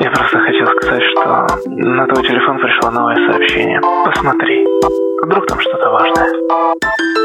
Я просто хотел сказать, что на твой телефон пришло новое сообщение. Посмотри. Вдруг там что-то важное.